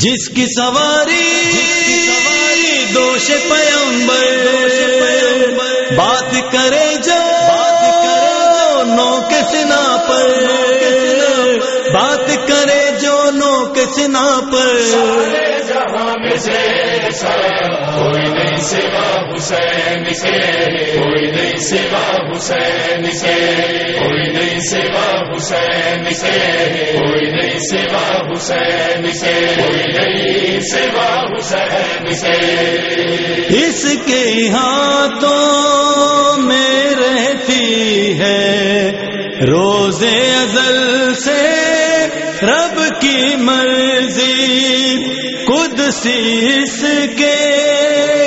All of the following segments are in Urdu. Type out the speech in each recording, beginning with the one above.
جس کی سواری دوش پیمبر بات کرے جو نو کے سنا پر۔ بات کرے جو نو کے سنا پر۔ کوئی نہیں سوا حسین سے کوئی نہیں سوا حسین سے کوئی نہیں سوا حسین سے کوئی نہیں سوا حسین سے کوئی نہیں سوا حسین سے اس کے ہاتھوں میں رہتی ہے۔ روز ازل سے رب کی مرضی اس کے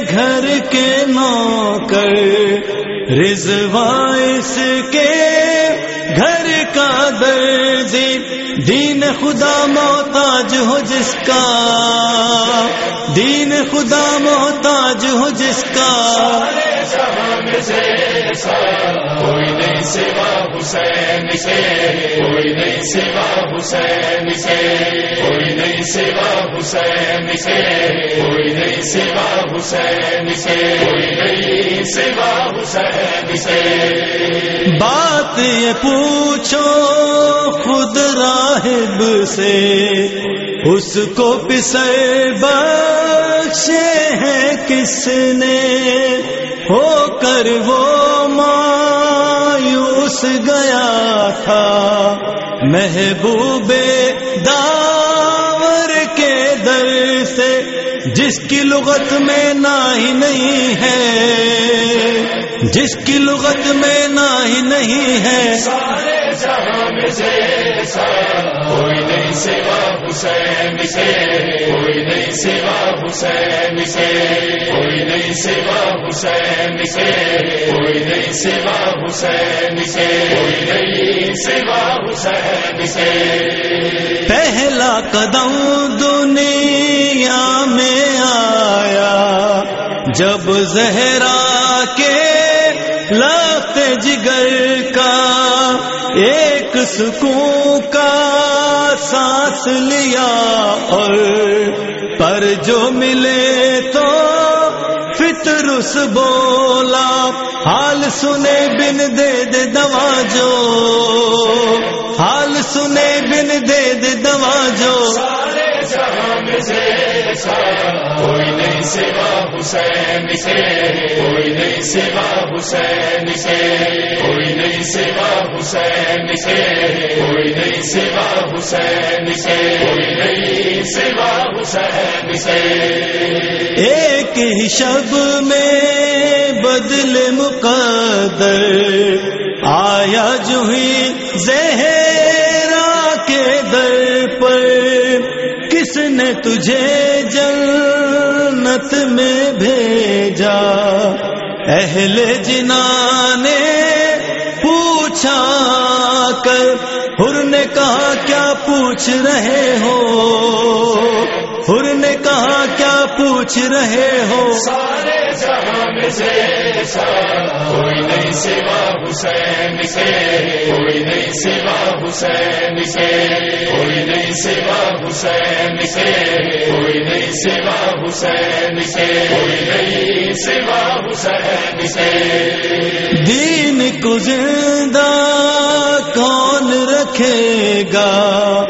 گھر کے نوکر رضوا اس کے گھر کا درجی دین خدا محتاج ہو جس کا، دین خدا محتاج ہو جس کا۔ کوئی نہیں سوا حسین سے کوئی نہیں سوا حسین سے کوئی نہیں سوا حسین سے کوئی نہیں سوا حسین سے کوئی نہیں سوا حسین سے بات یہ پوچھو خود راہب سے، اس کو پسر بخشے ہیں کس نے؟ ہو کر وہ مایوس گیا تھا۔ محبوب داور کے در سے جس کی لغت میں نہ ہی نہیں ہے۔ جس کی لغت میں نہ ہی نہیں ہے۔ کوئی نہیں سوا حسین سے۔ کوئی نہیں سوا حسین سے۔ کوئی نہیں سوا حسین سے۔ کوئی نہیں سوا حسین سے۔ کوئی نہیں سوا حسین سے۔ پہلا قدم دنیا میں آیا۔ جب زہرا جگر کا، ایک سکون کا سانس لیا اور پر جو ملے تو فطرس بولا۔ حال سنے بن دے دے دوا جو، حال سنے بن دے دے دوا جو۔ کوئی نہیں سوا حسین سے، کوئی نہیں سوا حسین سے، کوئی نہیں سوا حسین سے، کوئی نہیں سوا حسین سے، کوئی نہیں سوا حسین سے۔ ایک ہی شب میں بدل مقدر، آیا جو ہی زہرا نے تجھے جنت میں بھیجا۔ اہل جنا نے پوچھا کر ہر نے کہا، کیا پوچھ رہے ہو؟ ہر نے کہا، کیا پوچھ رہے ہو؟ سارے جہاں میں سے کوئی نہیں سوا۔ حسین سے کوئی نہیں سوا حسین سے، کوئی نہیں سوا حسین سے، کوئی نہیں سوا حسین سے، کوئی نہیں سوا حسین سے۔ دین کو زندہ کون رکھے گا؟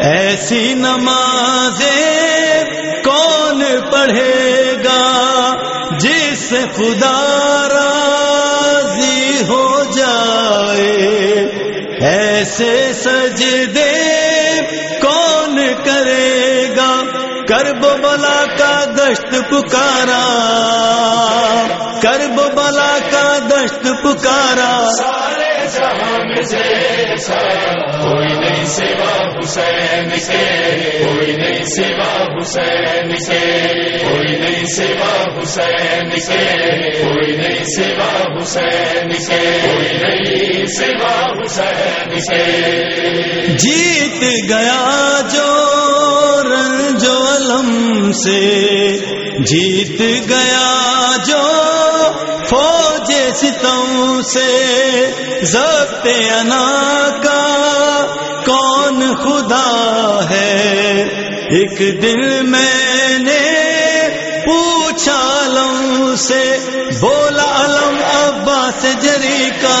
ایسی نمازیں کون پڑھے گا؟ جس خدا راضی ایسے سجدے کرب بلا کا دشت پکارا کرب بلا کا دشت پکارا۔ سارے جہاں میں سے کوئی نہیں سوا حسین سے کوئی نہیں سوا حسین سے کوئی نہیں سوا حسین سے کوئی نہیں سوا حسین سے کوئی نہیں سوا حسین سے۔ جیت گیا جو سے جیت گیا جو فوج ستم سے ضبط انا کا کون خدا ہے؟ ایک دن میں نے پوچھا لم سے، بولا علم ابا سے جری کا۔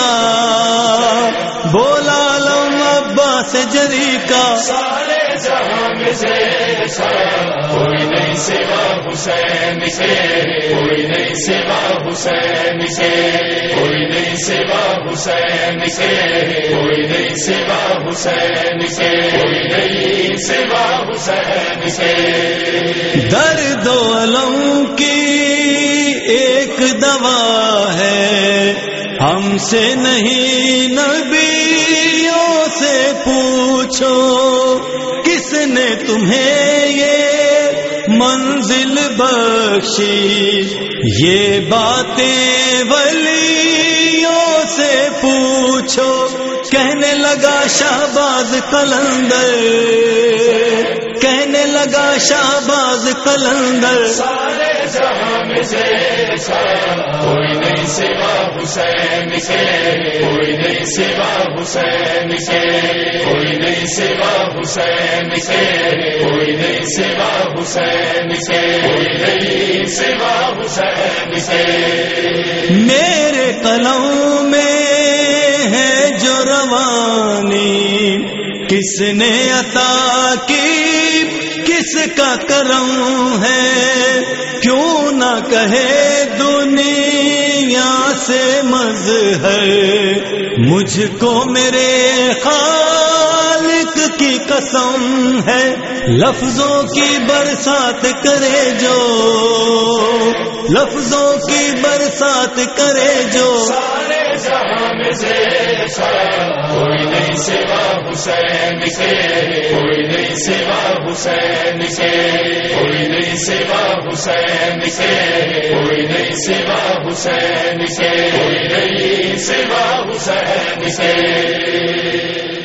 بولا علم ابا سے جری کا۔ جہاں میں کوئی نہیں سوا حسین سے، کوئی نہیں سوا حسین سے، کوئی نہیں سوا حسین سے، کوئی نہیں سوا حسین سے، کوئی نہیں سوا حسین سے۔ درد و علم کی ایک دوا ہے۔ ہم سے نہیں نبیوں سے پوچھو۔ نے تمہیں یہ منزل بخشی۔ یہ باتیں ولیوں سے پوچھو۔ کہنے لگا شہباز کلندر کہنے لگا شہباز کلندر سارے جہاں میں کوئی نہیں سوا حسین سے، کوئی نہیں سوا حسین سے، کوئی نہیں سوا حسین سے، کوئی نہیں سوا حسین سے، کوئی نہیں سوا حسین سے۔ میرے قلم میں ہے جو روانی، کس نے عطا کی؟ کس کا کرم ہے؟ کیوں نہ کہے دنیا سے مظہر مجھ کو میرے خالق کی قسم ہے لفظوں کی برسات کرے جو لفظوں کی برسات کرے جو سارے جہاں میں کوئی نہیں سوا حسین سے کوئی نہیں سوا حسین سے کوئی نہیں سوا حسین سے کوئی نہیں سوا حسین سے کوئی نہیں سوا حسین سے